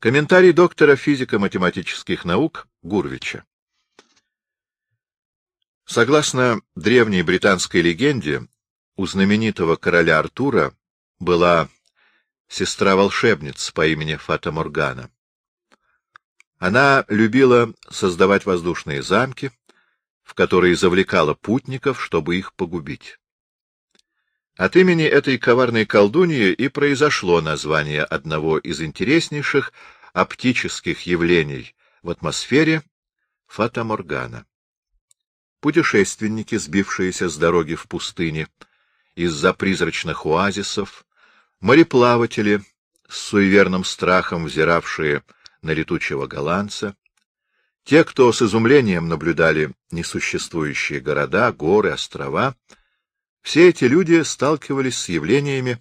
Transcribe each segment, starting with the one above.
Комментарий доктора физико-математических наук Гурвича. Согласно древней британской легенде, у знаменитого короля Артура была сестра-волшебница по имени Фата Моргана. Она любила создавать воздушные замки, в которые завлекала путников, чтобы их погубить. От имени этой коварной колдуньи и произошло название одного из интереснейших оптических явлений в атмосфере — фатаморгана. Путешественники, сбившиеся с дороги в пустыне, из-за призрачных оазисов, мореплаватели, с суеверным страхом взиравшие на летучего голландца, те, кто с изумлением наблюдали несуществующие города, горы, острова, все эти люди сталкивались с явлениями,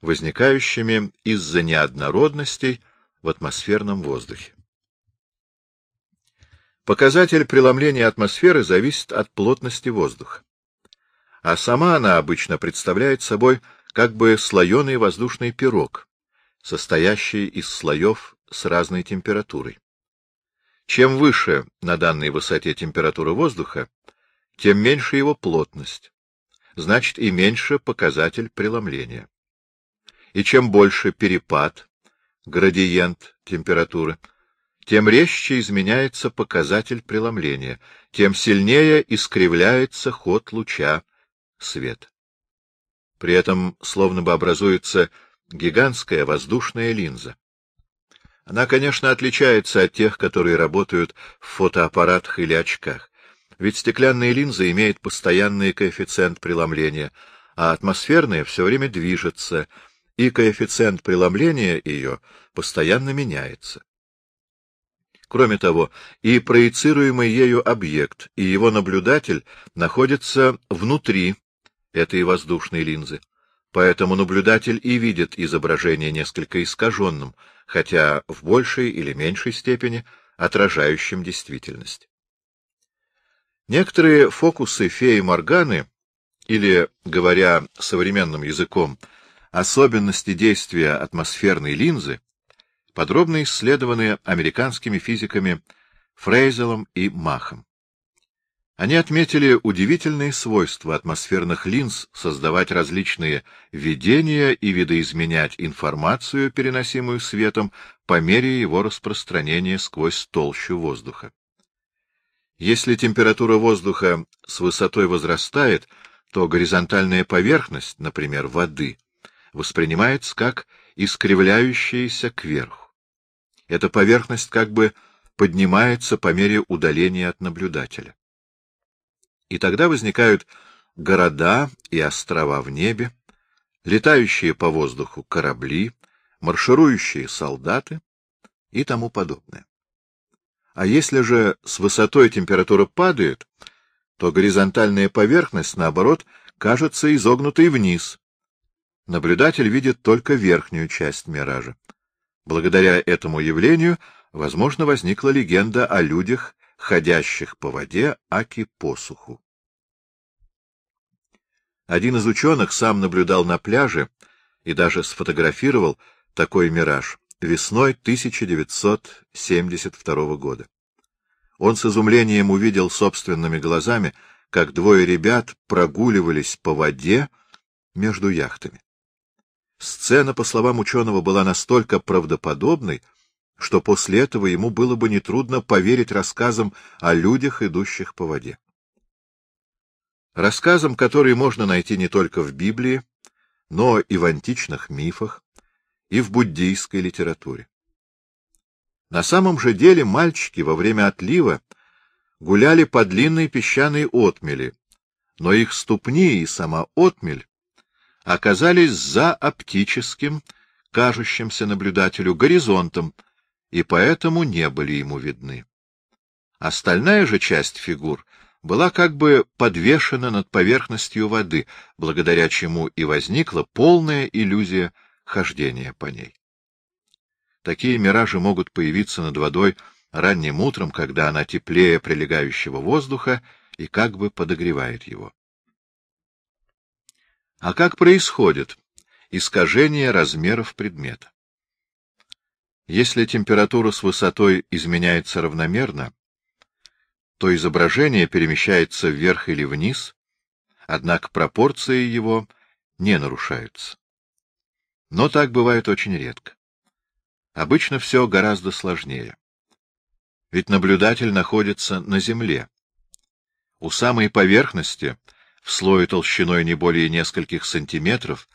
возникающими из-за неоднородностей в атмосферном воздухе. Показатель преломления атмосферы зависит от плотности воздуха, а сама она обычно представляет собой как бы слоеный воздушный пирог, состоящий из слоев с разной температурой. Чем выше на данной высоте температура воздуха, тем меньше его плотность, значит и меньше показатель преломления. И чем больше перепад, градиент температуры, тем резче изменяется показатель преломления, тем сильнее искривляется ход луча света. При этом словно бы образуется гигантская воздушная линза. Она, конечно, отличается от тех, которые работают в фотоаппаратах или очках. Ведь стеклянная линза имеет постоянный коэффициент преломления, а атмосферная все время движется, и коэффициент преломления ее постоянно меняется. Кроме того, и проецируемый ею объект, и его наблюдатель находятся внутри этой воздушной линзы. Поэтому наблюдатель и видит изображение несколько искаженным, хотя в большей или меньшей степени отражающим действительность. Некоторые фокусы феи Морганы, или, говоря современным языком, особенности действия атмосферной линзы, подробно исследованы американскими физиками Фрейзелом и Махом. Они отметили удивительные свойства атмосферных линз создавать различные видения и видоизменять информацию, переносимую светом, по мере его распространения сквозь толщу воздуха. Если температура воздуха с высотой возрастает, то горизонтальная поверхность, например, воды, воспринимается как искривляющаяся кверху. Эта поверхность как бы поднимается по мере удаления от наблюдателя. И тогда возникают города и острова в небе, летающие по воздуху корабли, марширующие солдаты и тому подобное. А если же с высотой температура падает, то горизонтальная поверхность, наоборот, кажется изогнутой вниз. Наблюдатель видит только верхнюю часть миража. Благодаря этому явлению, возможно, возникла легенда о людях, ходящих по воде, аки посуху. Один из ученых сам наблюдал на пляже и даже сфотографировал такой мираж весной 1972 года. Он с изумлением увидел собственными глазами, как двое ребят прогуливались по воде между яхтами. Сцена, по словам ученого, была настолько правдоподобной, что после этого ему было бы нетрудно поверить рассказам о людях, идущих по воде. Рассказам, которые можно найти не только в Библии, но и в античных мифах, и в буддийской литературе. На самом же деле мальчики во время отлива гуляли по длинной песчаной отмели, но их ступни и сама отмель оказались за оптическим, кажущимся наблюдателю горизонтом, и поэтому не были ему видны. Остальная же часть фигур была как бы подвешена над поверхностью воды, благодаря чему и возникла полная иллюзия хождения по ней. Такие миражи могут появиться над водой ранним утром, когда она теплее прилегающего воздуха и как бы подогревает его. А как происходит искажение размеров предмета? Если температура с высотой изменяется равномерно, то изображение перемещается вверх или вниз, однако пропорции его не нарушаются. Но так бывает очень редко. Обычно все гораздо сложнее. Ведь наблюдатель находится на Земле. У самой поверхности, в слое толщиной не более нескольких сантиметров,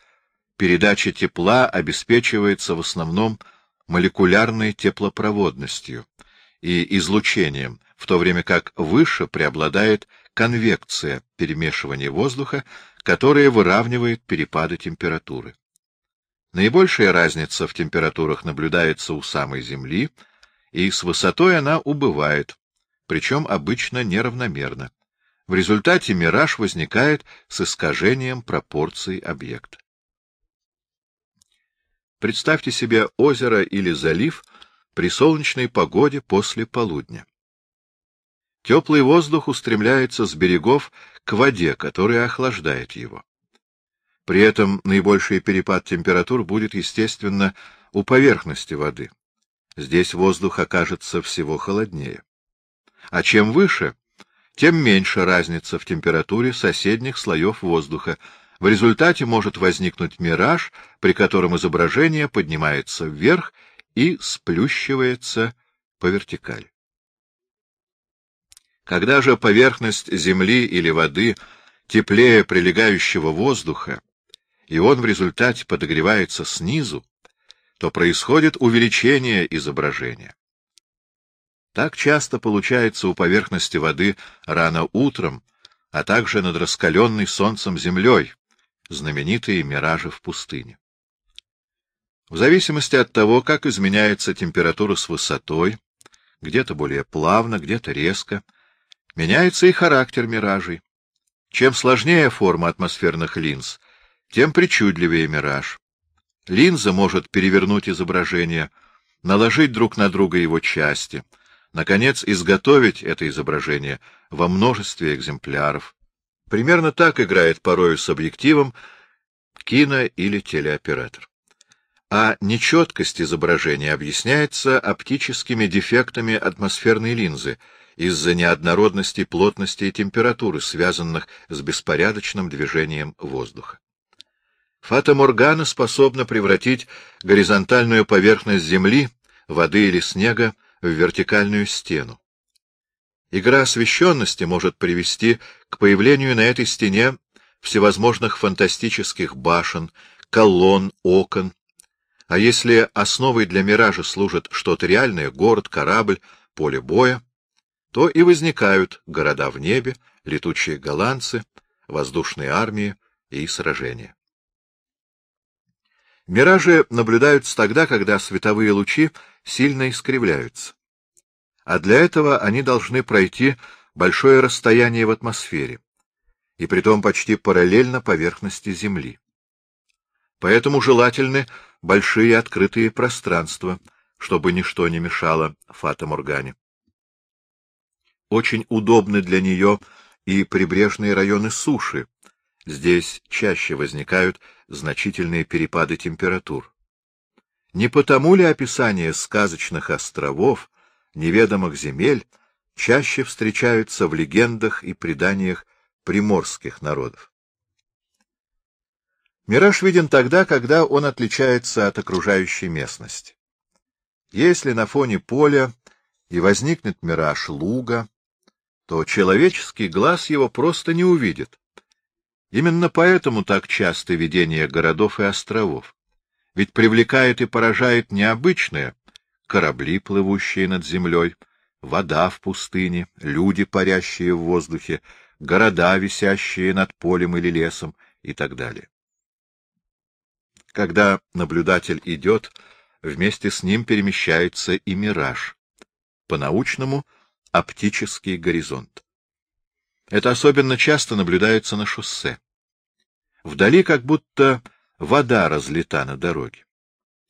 передача тепла обеспечивается в основном молекулярной теплопроводностью и излучением, в то время как выше преобладает конвекция перемешивания воздуха, которая выравнивает перепады температуры. Наибольшая разница в температурах наблюдается у самой Земли, и с высотой она убывает, причем обычно неравномерно. В результате мираж возникает с искажением пропорций объекта. Представьте себе озеро или залив при солнечной погоде после полудня. Теплый воздух устремляется с берегов к воде, которая охлаждает его. При этом наибольший перепад температур будет, естественно, у поверхности воды. Здесь воздух окажется всего холоднее. А чем выше, тем меньше разница в температуре соседних слоев воздуха. В результате может возникнуть мираж, при котором изображение поднимается вверх и сплющивается по вертикали. Когда же поверхность земли или воды теплее прилегающего воздуха, и он в результате подогревается снизу, то происходит увеличение изображения. Так часто получается у поверхности воды рано утром, а также над раскаленной солнцем землей, знаменитые миражи в пустыне. В зависимости от того, как изменяется температура с высотой, где-то более плавно, где-то резко, меняется и характер миражей. Чем сложнее форма атмосферных линз, тем причудливее мираж. Линза может перевернуть изображение, наложить друг на друга его части, наконец, изготовить это изображение во множестве экземпляров. Примерно так играет порою с объективом кино- или телеоператор. А нечеткость изображения объясняется оптическими дефектами атмосферной линзы из-за неоднородности плотности и температуры, связанных с беспорядочным движением воздуха. Фата-Моргана способна превратить горизонтальную поверхность земли, воды или снега в вертикальную стену. Игра освещенности может привести к появлению на этой стене всевозможных фантастических башен, колонн, окон. А если основой для миража служит что-то реальное — город, корабль, поле боя, то и возникают города в небе, летучие голландцы, воздушные армии и сражения. Миражи наблюдаются тогда, когда световые лучи сильно искривляются. А для этого они должны пройти большое расстояние в атмосфере, и притом почти параллельно поверхности Земли. Поэтому желательны большие открытые пространства, чтобы ничто не мешало фата-моргане. Очень удобны для нее и прибрежные районы суши. Здесь чаще возникают значительные перепады температур. Не потому ли описания сказочных островов, неведомых земель, чаще встречаются в легендах и преданиях приморских народов? Мираж виден тогда, когда он отличается от окружающей местности. Если на фоне поля и возникнет мираж луга, то человеческий глаз его просто не увидит. Именно поэтому так часто видение городов и островов. Ведь привлекает и поражает необычное — корабли, плывущие над землей, вода в пустыне, люди, парящие в воздухе, города, висящие над полем или лесом и так далее. Когда наблюдатель идет, вместе с ним перемещается и мираж. По-научному — оптический горизонт. Это особенно часто наблюдается на шоссе. Вдали как будто вода разлита на дороге,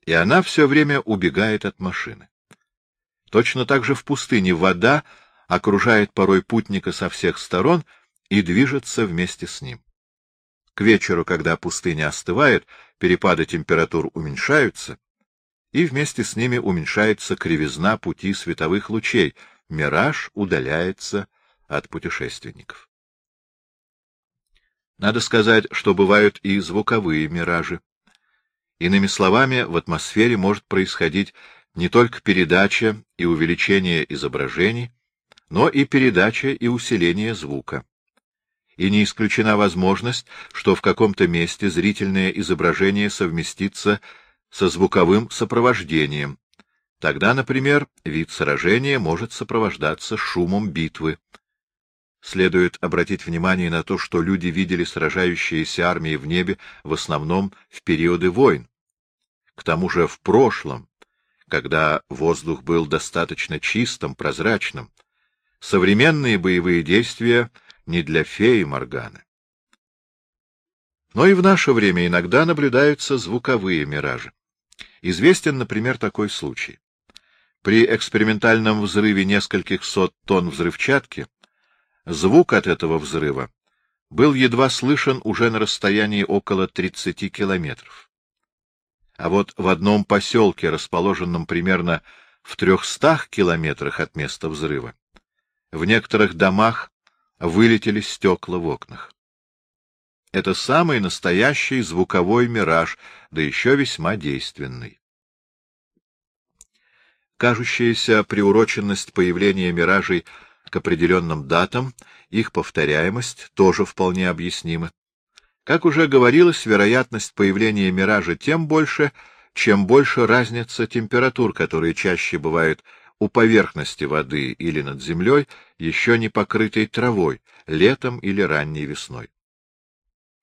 и она все время убегает от машины. Точно так же в пустыне вода окружает порой путника со всех сторон и движется вместе с ним. К вечеру, когда пустыня остывает, перепады температур уменьшаются, и вместе с ними уменьшается кривизна пути световых лучей, мираж удаляется от путешественников. Надо сказать, что бывают и звуковые миражи. Иными словами, в атмосфере может происходить не только передача и увеличение изображений, но и передача и усиление звука. И не исключена возможность, что в каком-то месте зрительное изображение совместится со звуковым сопровождением. Тогда, например, вид сражения может сопровождаться шумом битвы. Следует обратить внимание на то, что люди видели сражающиеся армии в небе в основном в периоды войн. К тому же в прошлом, когда воздух был достаточно чистым, прозрачным, современные боевые действия не для феи Морганы. Но и в наше время иногда наблюдаются звуковые миражи. Известен, например, такой случай. При экспериментальном взрыве нескольких сот тонн взрывчатки звук от этого взрыва был едва слышен уже на расстоянии около 30 километров. А вот в одном поселке, расположенном примерно в 300 километрах от места взрыва, в некоторых домах вылетели стекла в окнах. Это самый настоящий звуковой мираж, да еще весьма действенный. Кажущаяся приуроченность появления миражей к определенным датам, их повторяемость тоже вполне объяснима. Как уже говорилось, вероятность появления миража тем больше, чем больше разница температур, которые чаще бывают у поверхности воды или над землей, еще не покрытой травой, летом или ранней весной.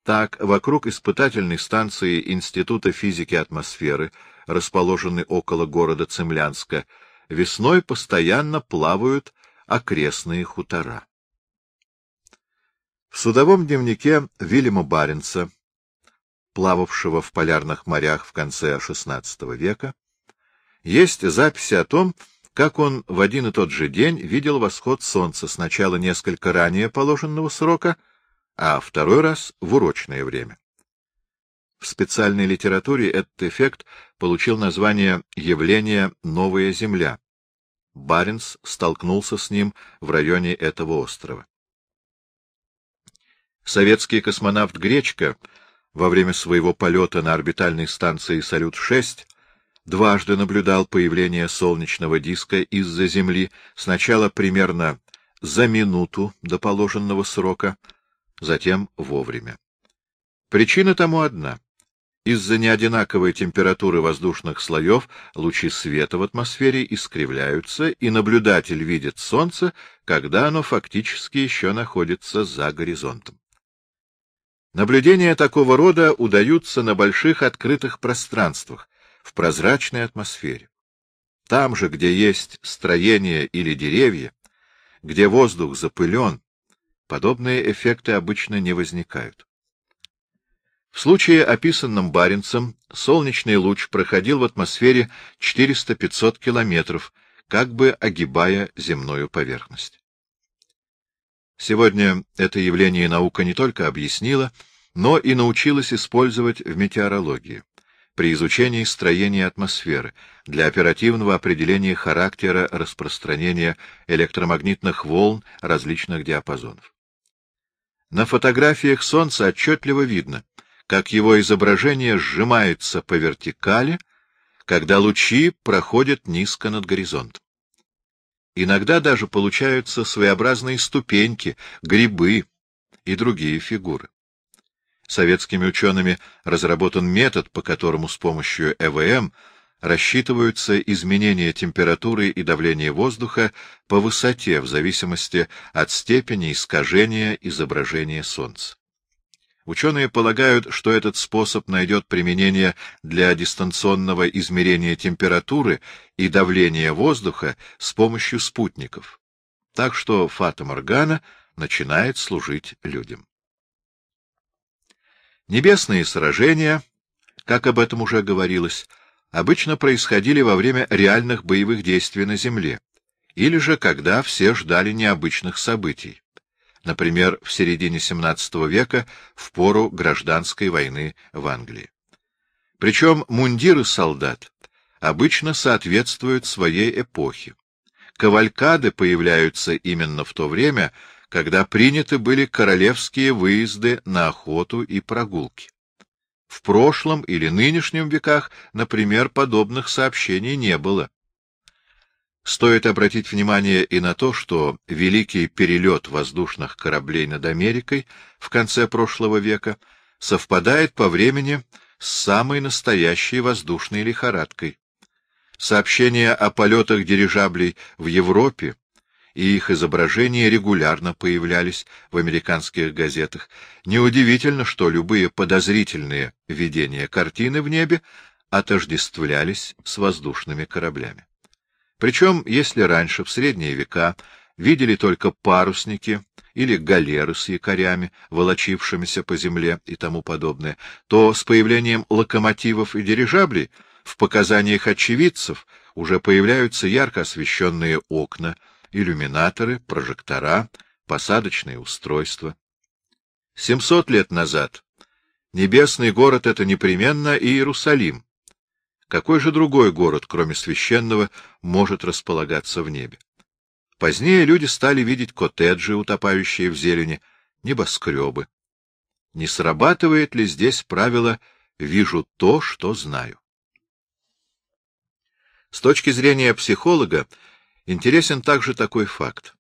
Так, вокруг испытательной станции Института физики атмосферы, расположенной около города Цемлянска, весной постоянно плавают окрестные хутора. В судовом дневнике Вильяма Баренца, плававшего в полярных морях в конце XVI века, есть записи о том, как он в один и тот же день видел восход солнца сначала несколько ранее положенного срока — а второй раз — в урочное время. В специальной литературе этот эффект получил название «Явление Новая Земля». Баренц столкнулся с ним в районе этого острова. Советский космонавт Гречко во время своего полета на орбитальной станции «Салют-6» дважды наблюдал появление солнечного диска из-за Земли, сначала примерно за минуту до положенного срока, затем вовремя. Причина тому одна. Из-за неодинаковой температуры воздушных слоев лучи света в атмосфере искривляются, и наблюдатель видит Солнце, когда оно фактически еще находится за горизонтом. Наблюдения такого рода удаются на больших открытых пространствах, в прозрачной атмосфере. Там же, где есть строения или деревья, где воздух запылен, подобные эффекты обычно не возникают. В случае, описанном Баренцем, солнечный луч проходил в атмосфере 400-500 километров, как бы огибая земную поверхность. Сегодня это явление наука не только объяснила, но и научилась использовать в метеорологии, при изучении строения атмосферы, для оперативного определения характера распространения электромагнитных волн различных диапазонов. На фотографиях Солнца отчетливо видно, как его изображение сжимается по вертикали, когда лучи проходят низко над горизонтом. Иногда даже получаются своеобразные ступеньки, грибы и другие фигуры. Советскими учеными разработан метод, по которому с помощью ЭВМ рассчитываются изменения температуры и давления воздуха по высоте в зависимости от степени искажения изображения Солнца. Ученые полагают, что этот способ найдет применение для дистанционного измерения температуры и давления воздуха с помощью спутников. Так что Фата Моргана начинает служить людям. Небесные сражения, как об этом уже говорилось, обычно происходили во время реальных боевых действий на земле, или же когда все ждали необычных событий, например, в середине XVII века в пору гражданской войны в Англии. Причем мундиры солдат обычно соответствуют своей эпохе. Кавалькады появляются именно в то время, когда приняты были королевские выезды на охоту и прогулки. В прошлом или нынешнем веках, например, подобных сообщений не было. Стоит обратить внимание и на то, что великий перелет воздушных кораблей над Америкой в конце прошлого века совпадает по времени с самой настоящей воздушной лихорадкой. Сообщения о полетах дирижаблей в Европе и их изображения регулярно появлялись в американских газетах. Неудивительно, что любые подозрительные видения картины в небе отождествлялись с воздушными кораблями. Причем, если раньше, в средние века, видели только парусники или галеры с якорями, волочившимися по земле и тому подобное, то с появлением локомотивов и дирижаблей в показаниях очевидцев уже появляются ярко освещенные окна, иллюминаторы, прожектора, посадочные устройства. Семьсот лет назад небесный город — это непременно Иерусалим. Какой же другой город, кроме священного, может располагаться в небе? Позднее люди стали видеть коттеджи, утопающие в зелени, небоскребы. Не срабатывает ли здесь правило «вижу то, что знаю»? С точки зрения психолога интересен также такой факт.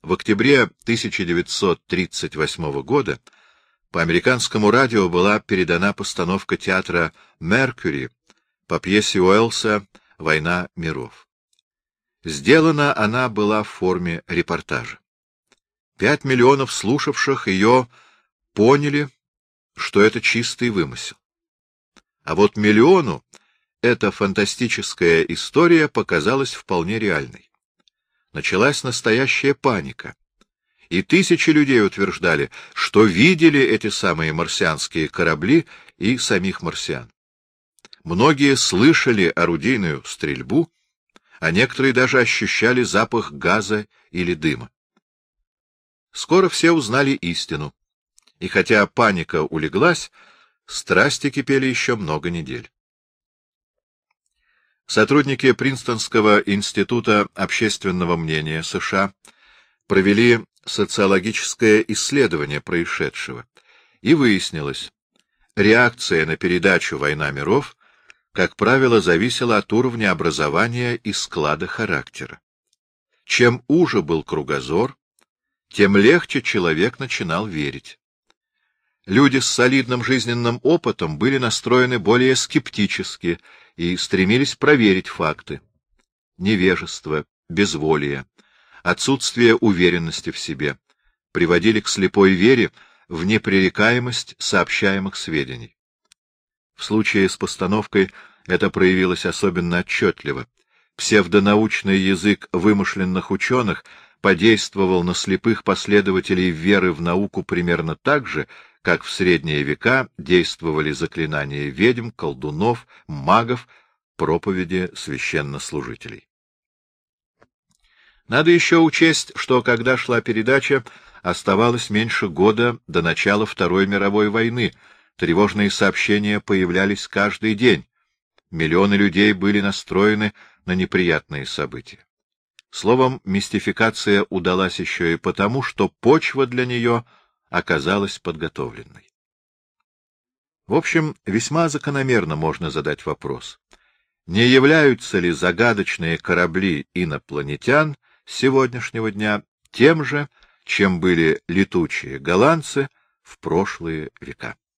В октябре 1938 года по американскому радио была передана постановка театра «Меркьюри» по пьесе Уэллса «Война миров». Сделана она была в форме репортажа. Пять миллионов слушавших ее поняли, что это чистый вымысел. А вот миллиону эта фантастическая история показалась вполне реальной. Началась настоящая паника. И тысячи людей утверждали, что видели эти самые марсианские корабли и самих марсиан. Многие слышали орудийную стрельбу, а некоторые даже ощущали запах газа или дыма. Скоро все узнали истину, и хотя паника улеглась, страсти кипели еще много недель. Сотрудники Принстонского института общественного мнения США провели социологическое исследование происшедшего, и выяснилось, реакция на передачу «Война миров» как правило, зависело от уровня образования и склада характера. Чем уже был кругозор, тем легче человек начинал верить. Люди с солидным жизненным опытом были настроены более скептически и стремились проверить факты. Невежество, безволие, отсутствие уверенности в себе приводили к слепой вере в непререкаемость сообщаемых сведений. В случае с постановкой это проявилось особенно отчетливо. Псевдонаучный язык вымышленных ученых подействовал на слепых последователей веры в науку примерно так же, как в средние века действовали заклинания ведьм, колдунов, магов, проповеди священнослужителей. Надо еще учесть, что когда шла передача, оставалось меньше года до начала Второй мировой войны — Тревожные сообщения появлялись каждый день. Миллионы людей были настроены на неприятные события. Словом, мистификация удалась еще и потому, что почва для нее оказалась подготовленной. В общем, весьма закономерно можно задать вопрос. Не являются ли загадочные корабли инопланетян сегодняшнего дня тем же, чем были летучие голландцы в прошлые века?